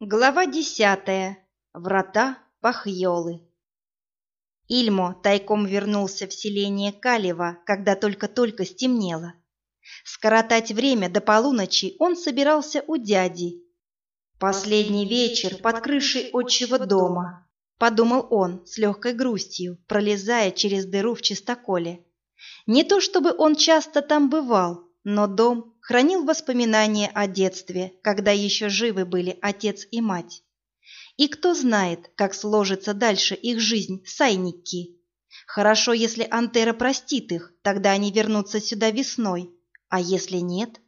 Глава десятая. Врата Пахьолы. Ильмо тайком вернулся в селение Калева, когда только-только стемнело. Скоротать время до полуночи он собирался у дяди. «Последний вечер под крышей отчего дома», — подумал он с легкой грустью, пролезая через дыру в чистоколе. Не то чтобы он часто там бывал, но дом хранил воспоминания о детстве, когда еще живы были отец и мать. И кто знает, как сложится дальше их жизнь сайники. Хорошо, если Антера простит их, тогда они вернутся сюда весной. А если нет?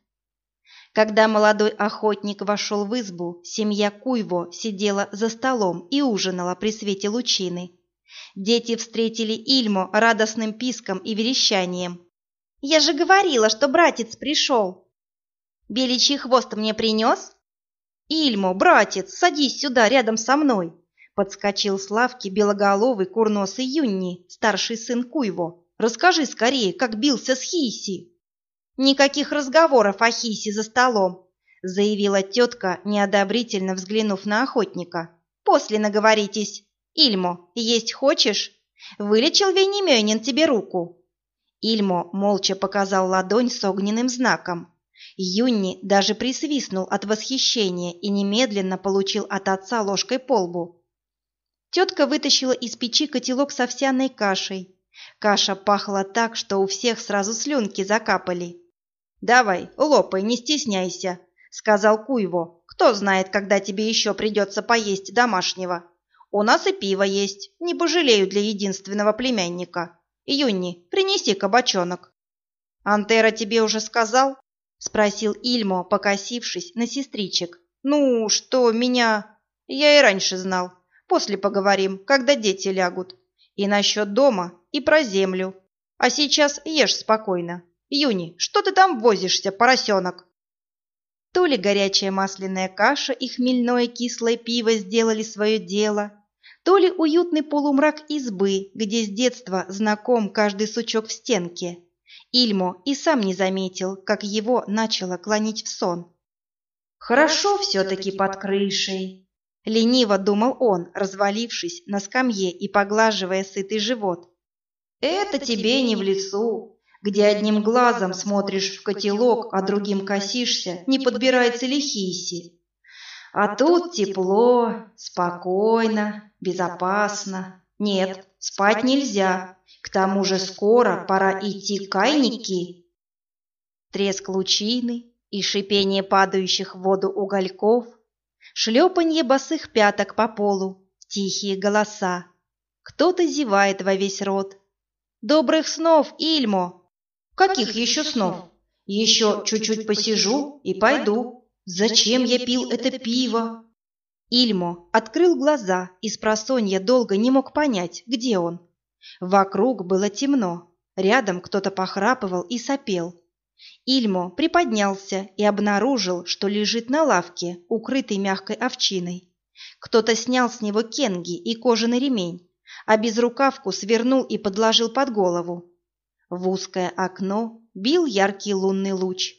Когда молодой охотник вошел в избу, семья Куйво сидела за столом и ужинала при свете лучины. Дети встретили Ильмо радостным писком и верещанием. «Я же говорила, что братец пришел!» Беличий хвост мне принес?» «Ильмо, братец, садись сюда, рядом со мной!» Подскочил с лавки белоголовый курносый Юнни, старший сын Куйво. «Расскажи скорее, как бился с Хиси!» «Никаких разговоров о Хиси за столом!» заявила тетка, неодобрительно взглянув на охотника. «После наговоритесь. Ильмо, есть хочешь? Вылечил Венемёнин тебе руку?» Ильмо молча показал ладонь с огненным знаком. Юнни даже присвистнул от восхищения и немедленно получил от отца ложкой по лбу. Тетка вытащила из печи котелок с овсяной кашей. Каша пахла так, что у всех сразу слюнки закапали. «Давай, лопай, не стесняйся», — сказал Куйво. «Кто знает, когда тебе еще придется поесть домашнего. У нас и пиво есть, не пожалею для единственного племянника. Юнни, принеси кабачонок». «Антера тебе уже сказал?» — спросил Ильмо, покосившись на сестричек. «Ну, что, меня...» «Я и раньше знал. После поговорим, когда дети лягут. И насчет дома, и про землю. А сейчас ешь спокойно. Юни, что ты там возишься, поросенок?» То ли горячая масляная каша и хмельное кислое пиво сделали свое дело, то ли уютный полумрак избы, где с детства знаком каждый сучок в стенке, Ильмо и сам не заметил, как его начало клонить в сон. «Хорошо все-таки под крышей», — лениво думал он, развалившись на скамье и поглаживая сытый живот. «Это тебе не в лесу, где одним глазом смотришь в котелок, а другим косишься, не подбирается ли хиси. А тут тепло, спокойно, безопасно. Нет, спать нельзя, к тому же скоро пора идти кайники. Треск лучины и шипение падающих в воду угольков, шлепанье босых пяток по полу, тихие голоса. Кто-то зевает во весь рот. «Добрых снов, Ильмо!» «Каких еще снов? Еще чуть-чуть посижу и пойду. Зачем я пил это пиво?» Ильмо открыл глаза и с просонья долго не мог понять, где он. Вокруг было темно, рядом кто-то похрапывал и сопел. Ильмо приподнялся и обнаружил, что лежит на лавке, укрытой мягкой овчиной. Кто-то снял с него кенги и кожаный ремень, а безрукавку свернул и подложил под голову. В узкое окно бил яркий лунный луч.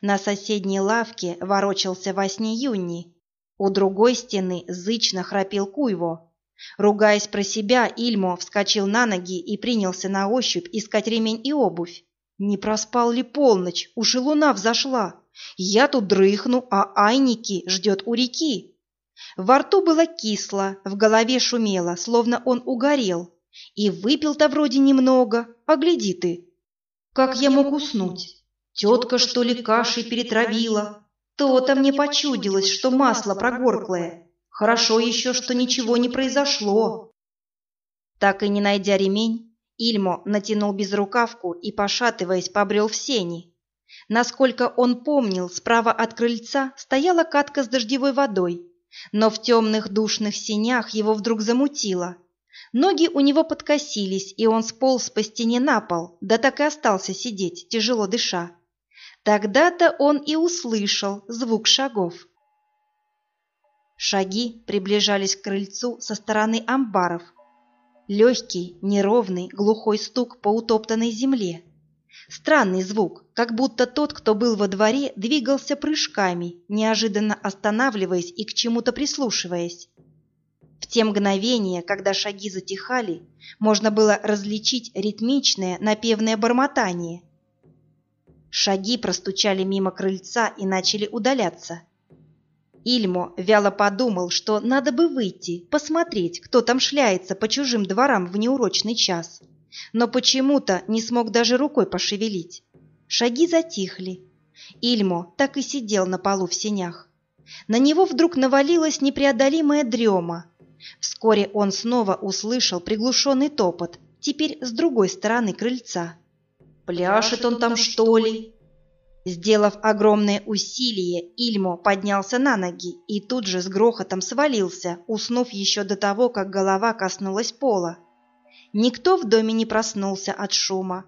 На соседней лавке ворочался во сне Юнни. У другой стены зычно храпел Куйво. Ругаясь про себя, Ильмо вскочил на ноги и принялся на ощупь искать ремень и обувь. Не проспал ли полночь? Уж и луна взошла. Я тут дрыхну, а Айники ждет у реки. Во рту было кисло, в голове шумело, словно он угорел. И выпил-то вроде немного, а гляди ты. Как я мог уснуть? Тетка, что ли, кашей перетравила? То-то мне почудилось, что масло прогорклое. Хорошо еще, что ничего не произошло. Так и не найдя ремень, Ильмо натянул безрукавку и, пошатываясь, побрел в сени. Насколько он помнил, справа от крыльца стояла катка с дождевой водой, но в темных душных сенях его вдруг замутило. Ноги у него подкосились, и он сполз по стене на пол, да так и остался сидеть, тяжело дыша. Тогда-то он и услышал звук шагов. Шаги приближались к крыльцу со стороны амбаров. Легкий, неровный, глухой стук по утоптанной земле. Странный звук, как будто тот, кто был во дворе, двигался прыжками, неожиданно останавливаясь и к чему-то прислушиваясь. В те мгновения, когда шаги затихали, можно было различить ритмичное напевное бормотание. Шаги простучали мимо крыльца и начали удаляться. Ильмо вяло подумал, что надо бы выйти, посмотреть, кто там шляется по чужим дворам в неурочный час. Но почему-то не смог даже рукой пошевелить. Шаги затихли. Ильмо так и сидел на полу в сенях. На него вдруг навалилась непреодолимая дрема. Вскоре он снова услышал приглушенный топот, теперь с другой стороны крыльца. «Пляшет он там, что ли?» Сделав огромное усилие, Ильмо поднялся на ноги и тут же с грохотом свалился, уснув еще до того, как голова коснулась пола. Никто в доме не проснулся от шума.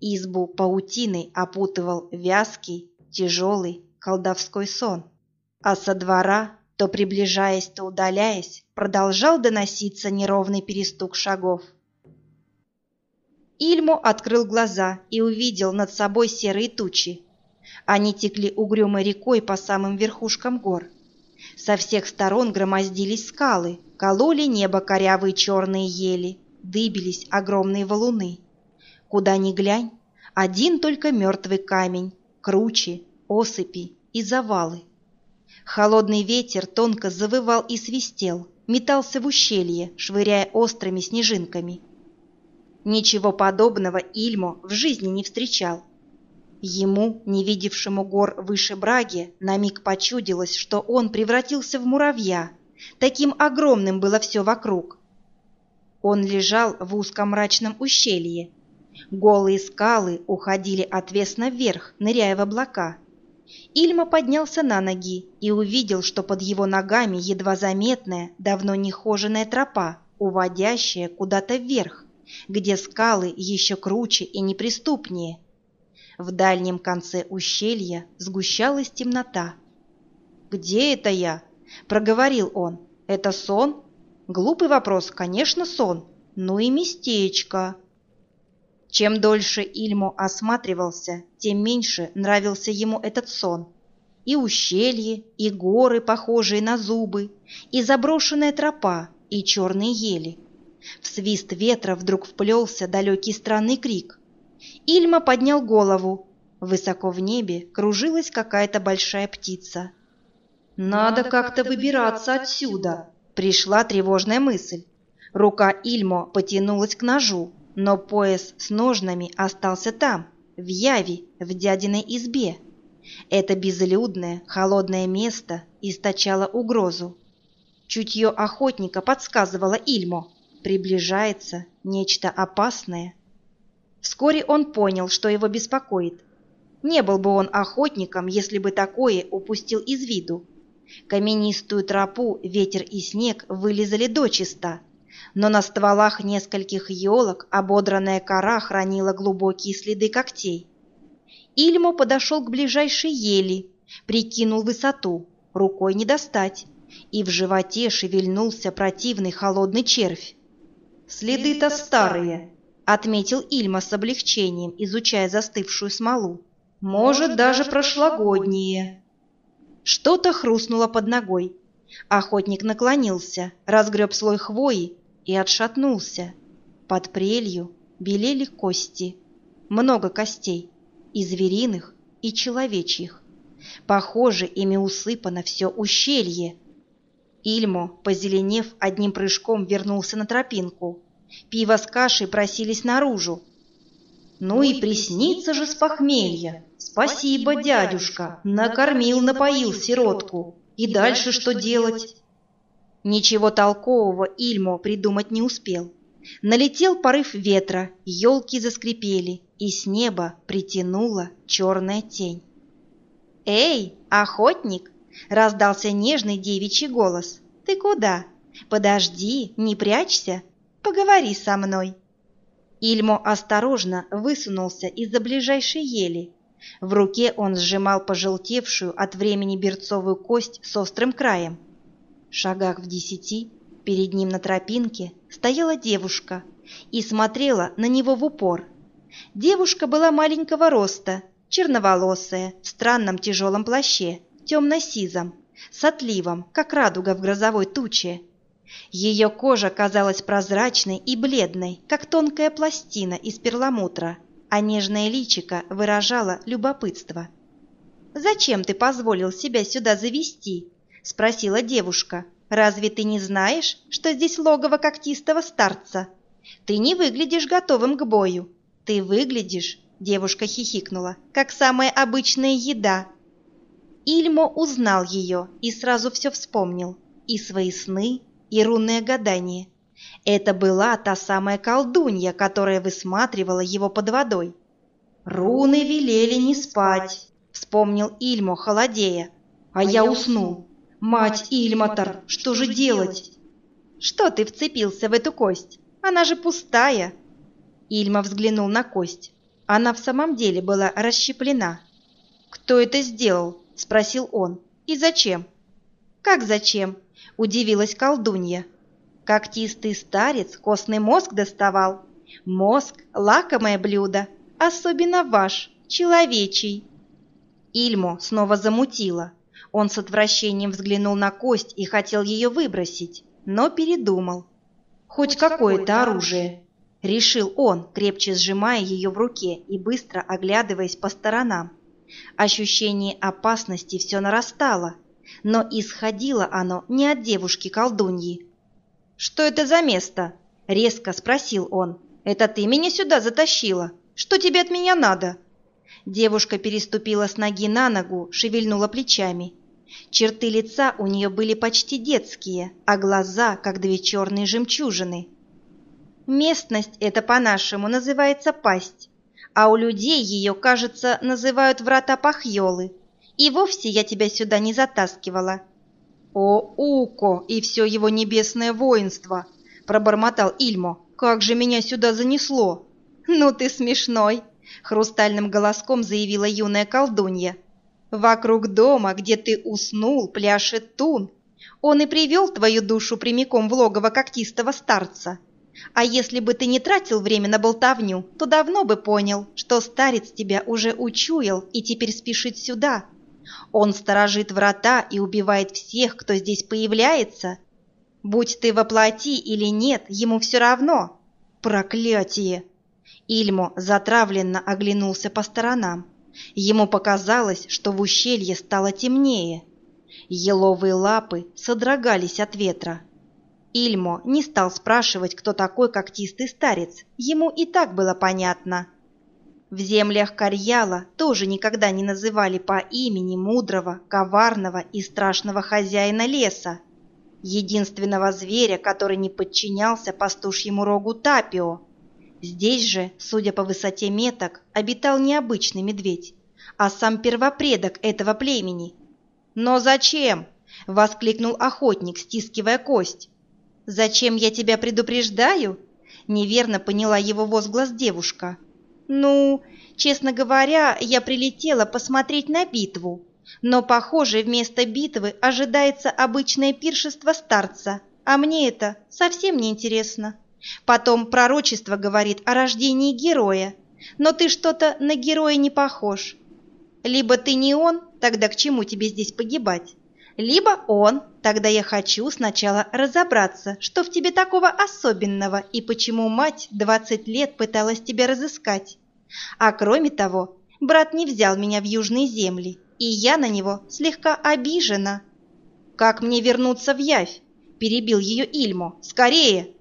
Избу паутиной опутывал вязкий, тяжелый колдовской сон. А со двора, то приближаясь, то удаляясь, продолжал доноситься неровный перестук шагов. Ильмо открыл глаза и увидел над собой серые тучи, они текли угрюмой рекой по самым верхушкам гор. Со всех сторон громоздились скалы, кололи небо корявые черные ели, дыбились огромные валуны. Куда ни глянь, один только мертвый камень, кручи, осыпи и завалы. Холодный ветер тонко завывал и свистел, метался в ущелье, швыряя острыми снежинками. Ничего подобного Ильмо в жизни не встречал. Ему, не видевшему гор выше Браги, на миг почудилось, что он превратился в муравья. Таким огромным было все вокруг. Он лежал в узком мрачном ущелье. Голые скалы уходили отвесно вверх, ныряя в облака. Ильма поднялся на ноги и увидел, что под его ногами едва заметная, давно нехоженная тропа, уводящая куда-то вверх, где скалы еще круче и неприступнее – в дальнем конце ущелья сгущалась темнота. «Где это я?» — проговорил он. «Это сон?» Глупый вопрос, конечно, сон. Ну и местечко. Чем дольше Ильмо осматривался, тем меньше нравился ему этот сон. И ущелье, и горы, похожие на зубы, и заброшенная тропа, и черные ели. В свист ветра вдруг вплелся далекий странный крик. Ильма поднял голову. Высоко в небе кружилась какая-то большая птица. «Надо как-то выбираться отсюда», — пришла тревожная мысль. Рука Ильмо потянулась к ножу, но пояс с ножнами остался там, в Яве, в дядиной избе. Это безлюдное, холодное место источало угрозу. Чутье охотника подсказывало Ильмо. Приближается нечто опасное, Вскоре он понял, что его беспокоит. Не был бы он охотником, если бы такое упустил из виду. Каменистую тропу ветер и снег вылезали дочисто, но на стволах нескольких елок ободранная кора хранила глубокие следы когтей. Ильмо подошел к ближайшей ели, прикинул высоту, рукой не достать, и в животе шевельнулся противный холодный червь. «Следы-то старые», отметил Ильма с облегчением, изучая застывшую смолу. Может, даже прошлогодние. Что-то хрустнуло под ногой. Охотник наклонился, разгреб слой хвои и отшатнулся. Под прелью белели кости. Много костей, и звериных, и человечьих. Похоже, ими усыпано все ущелье. Ильмо, позеленев, одним прыжком вернулся на тропинку. Пиво с кашей просились наружу. Ну и приснится же с похмелья. Спасибо, дядюшка, накормил, напоил сиротку. И дальше что делать? Ничего толкового Ильмо придумать не успел. Налетел порыв ветра, елки заскрипели, и с неба притянула черная тень. «Эй, охотник!» — раздался нежный девичий голос. «Ты куда? Подожди, не прячься, Поговори со мной». Ильмо осторожно высунулся из-за ближайшей ели. В руке он сжимал пожелтевшую от времени берцовую кость с острым краем. В шагах в десяти перед ним на тропинке стояла девушка и смотрела на него в упор. Девушка была маленького роста, черноволосая, в странном тяжелом плаще, темно-сизом, с отливом, как радуга в грозовой туче. Ее кожа казалась прозрачной и бледной, как тонкая пластина из перламутра, а нежное личико выражало любопытство. «Зачем ты позволил себя сюда завести?» — спросила девушка. «Разве ты не знаешь, что здесь логово когтистого старца? Ты не выглядишь готовым к бою. Ты выглядишь, — девушка хихикнула, — как самая обычная еда». Ильмо узнал ее и сразу все вспомнил. И свои сны, и рунное гадание. Это была та самая колдунья, которая высматривала его под водой. «Руны велели не спать», — вспомнил Ильмо, холодея. «А я уснул. Мать Ильматор, что же делать?» «Что ты вцепился в эту кость? Она же пустая!» Ильма взглянул на кость. Она в самом деле была расщеплена. «Кто это сделал?» — спросил он. «И зачем?» «Как зачем?» — удивилась колдунья. Когтистый старец костный мозг доставал. Мозг — лакомое блюдо, особенно ваш, человечий. Ильмо снова замутило. Он с отвращением взглянул на кость и хотел ее выбросить, но передумал. Хоть какое-то оружие. Решил он, крепче сжимая ее в руке и быстро оглядываясь по сторонам. Ощущение опасности все нарастало, но исходило оно не от девушки-колдуньи, «Что это за место?» — резко спросил он. «Это ты меня сюда затащила? Что тебе от меня надо?» Девушка переступила с ноги на ногу, шевельнула плечами. Черты лица у нее были почти детские, а глаза, как две черные жемчужины. Местность эта по-нашему называется пасть, а у людей ее, кажется, называют врата Пахьолы. И вовсе я тебя сюда не затаскивала. «О, Уко и все его небесное воинство!» — пробормотал Ильмо. «Как же меня сюда занесло!» «Ну ты смешной!» — хрустальным голоском заявила юная колдунья. «Вокруг дома, где ты уснул, пляшет тун. Он и привел твою душу прямиком в логово когтистого старца. А если бы ты не тратил время на болтовню, то давно бы понял, что старец тебя уже учуял и теперь спешит сюда, он сторожит врата и убивает всех, кто здесь появляется. Будь ты воплоти или нет, ему все равно. Проклятие! Ильмо затравленно оглянулся по сторонам. Ему показалось, что в ущелье стало темнее. Еловые лапы содрогались от ветра. Ильмо не стал спрашивать, кто такой когтистый старец. Ему и так было понятно – в землях Карьяла тоже никогда не называли по имени мудрого, коварного и страшного хозяина леса, единственного зверя, который не подчинялся пастушьему рогу Тапио. Здесь же, судя по высоте меток, обитал необычный медведь, а сам первопредок этого племени. «Но зачем?» — воскликнул охотник, стискивая кость. «Зачем я тебя предупреждаю?» — неверно поняла его возглас девушка. «Ну, честно говоря, я прилетела посмотреть на битву, но, похоже, вместо битвы ожидается обычное пиршество старца, а мне это совсем не интересно. Потом пророчество говорит о рождении героя, но ты что-то на героя не похож. Либо ты не он, тогда к чему тебе здесь погибать? Либо он, тогда я хочу сначала разобраться, что в тебе такого особенного и почему мать двадцать лет пыталась тебя разыскать. А кроме того, брат не взял меня в южные земли, и я на него слегка обижена. «Как мне вернуться в Явь?» – перебил ее Ильмо. «Скорее!»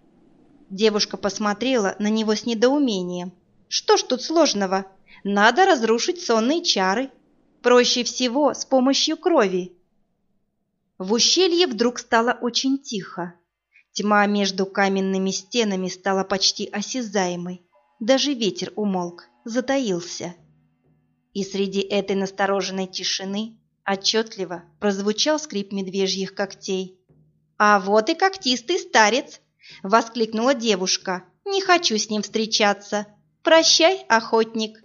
Девушка посмотрела на него с недоумением. «Что ж тут сложного? Надо разрушить сонные чары. Проще всего с помощью крови». В ущелье вдруг стало очень тихо. Тьма между каменными стенами стала почти осязаемой. Даже ветер умолк затаился. И среди этой настороженной тишины отчетливо прозвучал скрип медвежьих когтей. «А вот и когтистый старец!» — воскликнула девушка. «Не хочу с ним встречаться. Прощай, охотник!»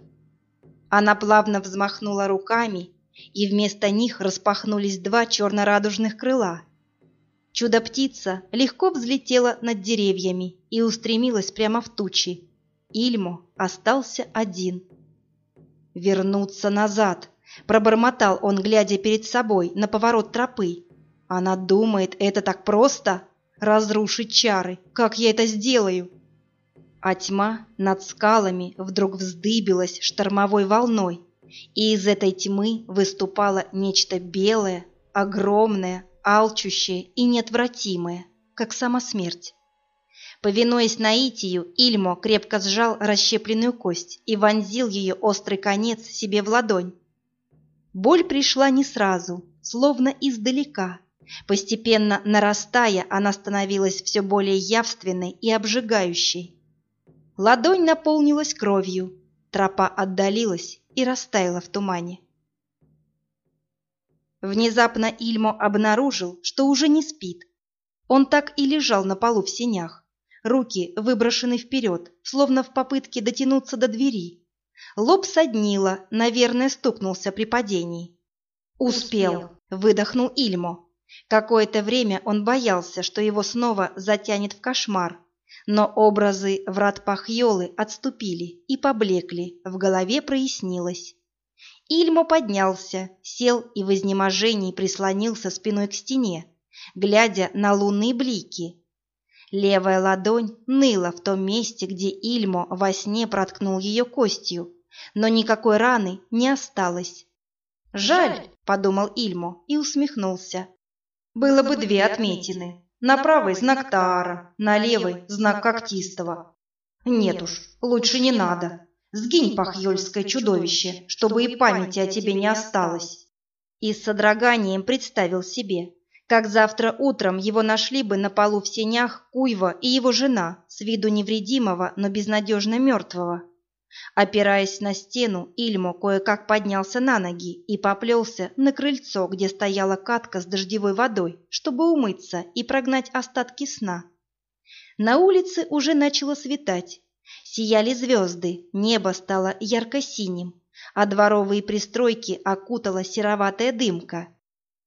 Она плавно взмахнула руками, и вместо них распахнулись два черно-радужных крыла. Чудо-птица легко взлетела над деревьями и устремилась прямо в тучи, Ильмо остался один. «Вернуться назад!» — пробормотал он, глядя перед собой на поворот тропы. «Она думает, это так просто? Разрушить чары! Как я это сделаю?» А тьма над скалами вдруг вздыбилась штормовой волной, и из этой тьмы выступало нечто белое, огромное, алчущее и неотвратимое, как сама смерть. Повинуясь наитию, Ильмо крепко сжал расщепленную кость и вонзил ее острый конец себе в ладонь. Боль пришла не сразу, словно издалека. Постепенно нарастая, она становилась все более явственной и обжигающей. Ладонь наполнилась кровью, тропа отдалилась и растаяла в тумане. Внезапно Ильмо обнаружил, что уже не спит. Он так и лежал на полу в сенях. Руки выброшены вперед, словно в попытке дотянуться до двери. Лоб соднило, наверное, стукнулся при падении. «Успел!» – выдохнул Ильмо. Какое-то время он боялся, что его снова затянет в кошмар, но образы врат Пахьолы отступили и поблекли, в голове прояснилось. Ильмо поднялся, сел и в изнеможении прислонился спиной к стене, глядя на лунные блики. Левая ладонь ныла в том месте, где Ильмо во сне проткнул ее костью, но никакой раны не осталось. «Жаль», — подумал Ильмо и усмехнулся. «Было бы две отметины. На правой знак Таара, на левой знак Когтистого. Нет уж, лучше не надо. Сгинь, пахьёльское чудовище, чтобы и памяти о тебе не осталось. И с содроганием представил себе, как завтра утром его нашли бы на полу в сенях Куйва и его жена, с виду невредимого, но безнадежно мертвого. Опираясь на стену, Ильмо кое-как поднялся на ноги и поплелся на крыльцо, где стояла катка с дождевой водой, чтобы умыться и прогнать остатки сна. На улице уже начало светать, Сияли звезды, небо стало ярко-синим, а дворовые пристройки окутала сероватая дымка.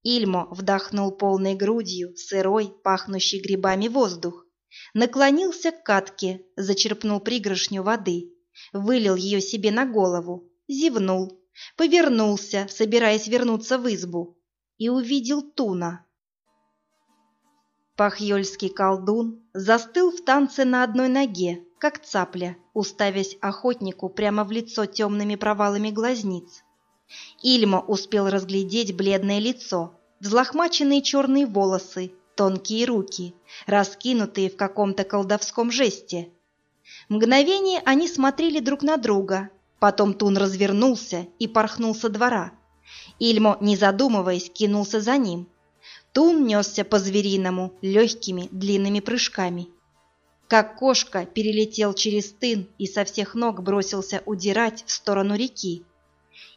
Ильмо вдохнул полной грудью сырой, пахнущий грибами воздух. Наклонился к катке, зачерпнул пригоршню воды, вылил ее себе на голову, зевнул, повернулся, собираясь вернуться в избу, и увидел Туна. Пахьёльский колдун застыл в танце на одной ноге, как цапля, уставясь охотнику прямо в лицо темными провалами глазниц. Ильма успел разглядеть бледное лицо, взлохмаченные черные волосы, тонкие руки, раскинутые в каком-то колдовском жесте. Мгновение они смотрели друг на друга, потом Тун развернулся и порхнул со двора. Ильмо, не задумываясь, кинулся за ним. Тун несся по-звериному, легкими длинными прыжками как кошка перелетел через тын и со всех ног бросился удирать в сторону реки.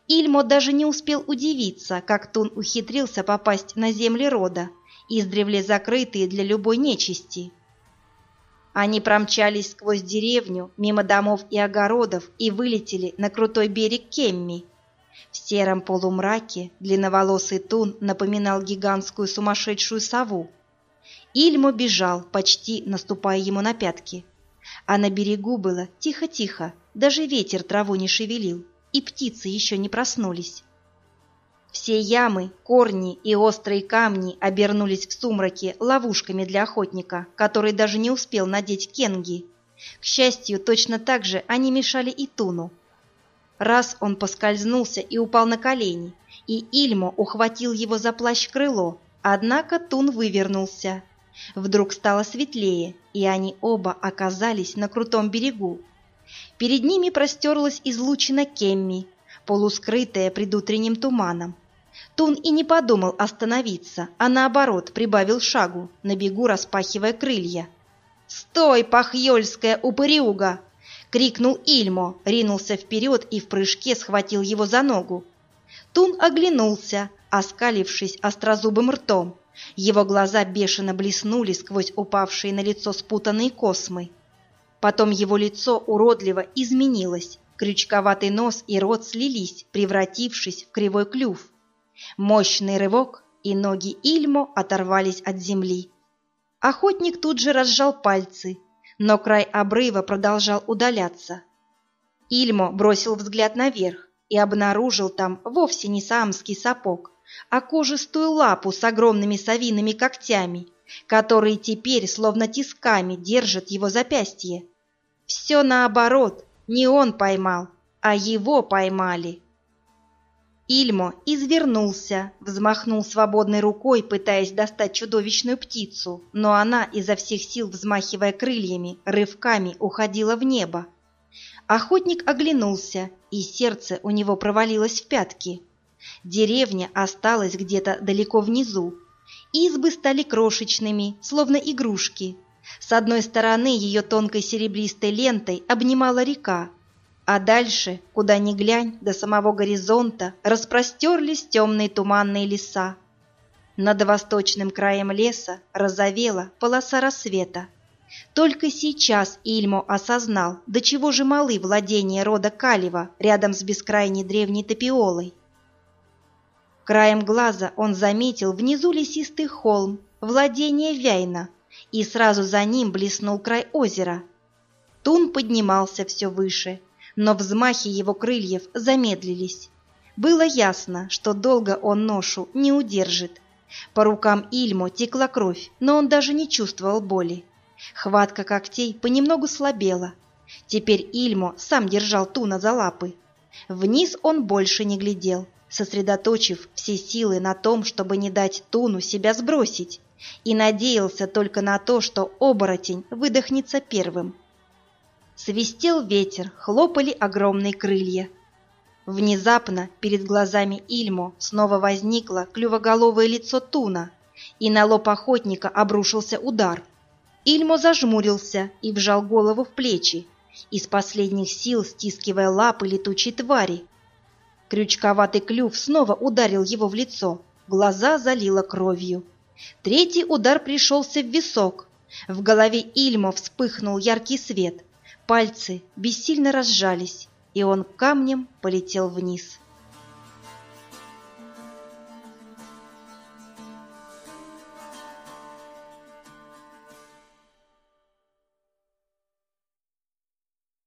Ильмо даже не успел удивиться, как Тун ухитрился попасть на земли рода, издревле закрытые для любой нечисти. Они промчались сквозь деревню, мимо домов и огородов и вылетели на крутой берег Кемми. В сером полумраке длинноволосый Тун напоминал гигантскую сумасшедшую сову. Ильмо бежал, почти наступая ему на пятки. А на берегу было тихо-тихо, даже ветер траву не шевелил, и птицы еще не проснулись. Все ямы, корни и острые камни обернулись в сумраке ловушками для охотника, который даже не успел надеть кенги. К счастью, точно так же они мешали и Туну. Раз он поскользнулся и упал на колени, и Ильмо ухватил его за плащ крыло, однако Тун вывернулся, Вдруг стало светлее, и они оба оказались на крутом берегу. Перед ними простерлась излучина Кемми, полускрытая предутренним туманом. Тун и не подумал остановиться, а наоборот прибавил шагу, на бегу распахивая крылья. «Стой, пахьёльская упырюга!» — крикнул Ильмо, ринулся вперед и в прыжке схватил его за ногу. Тун оглянулся, оскалившись острозубым ртом, его глаза бешено блеснули сквозь упавшие на лицо спутанные космы. Потом его лицо уродливо изменилось, крючковатый нос и рот слились, превратившись в кривой клюв. Мощный рывок, и ноги Ильмо оторвались от земли. Охотник тут же разжал пальцы. но край обрыва продолжал удаляться. Ильмо бросил взгляд наверх и обнаружил там вовсе не самский сапог, а кожистую лапу с огромными совиными когтями, которые теперь словно тисками держат его запястье. Все наоборот, не он поймал, а его поймали. Ильмо извернулся, взмахнул свободной рукой, пытаясь достать чудовищную птицу, но она, изо всех сил взмахивая крыльями, рывками уходила в небо. Охотник оглянулся, и сердце у него провалилось в пятки. Деревня осталась где-то далеко внизу. Избы стали крошечными, словно игрушки. С одной стороны ее тонкой серебристой лентой обнимала река, а дальше, куда ни глянь, до самого горизонта распростерлись темные туманные леса. Над восточным краем леса разовела полоса рассвета. Только сейчас Ильмо осознал, до чего же малы владения рода Калева рядом с бескрайней древней топиолой. Краем глаза он заметил внизу лесистый холм, владение Вяйна, и сразу за ним блеснул край озера. Тун поднимался все выше, но взмахи его крыльев замедлились. Было ясно, что долго он ношу не удержит. По рукам Ильмо текла кровь, но он даже не чувствовал боли. Хватка когтей понемногу слабела. Теперь Ильмо сам держал Туна за лапы. Вниз он больше не глядел, сосредоточив все силы на том, чтобы не дать Туну себя сбросить, и надеялся только на то, что оборотень выдохнется первым. Свистел ветер, хлопали огромные крылья. Внезапно перед глазами Ильмо снова возникло клювоголовое лицо Туна, и на лоб охотника обрушился удар. Ильмо зажмурился и вжал голову в плечи, из последних сил стискивая лапы летучей твари. Крючковатый клюв снова ударил его в лицо, глаза залило кровью. Третий удар пришелся в висок. В голове Ильмо вспыхнул яркий свет – Пальцы бессильно разжались, и он камнем полетел вниз.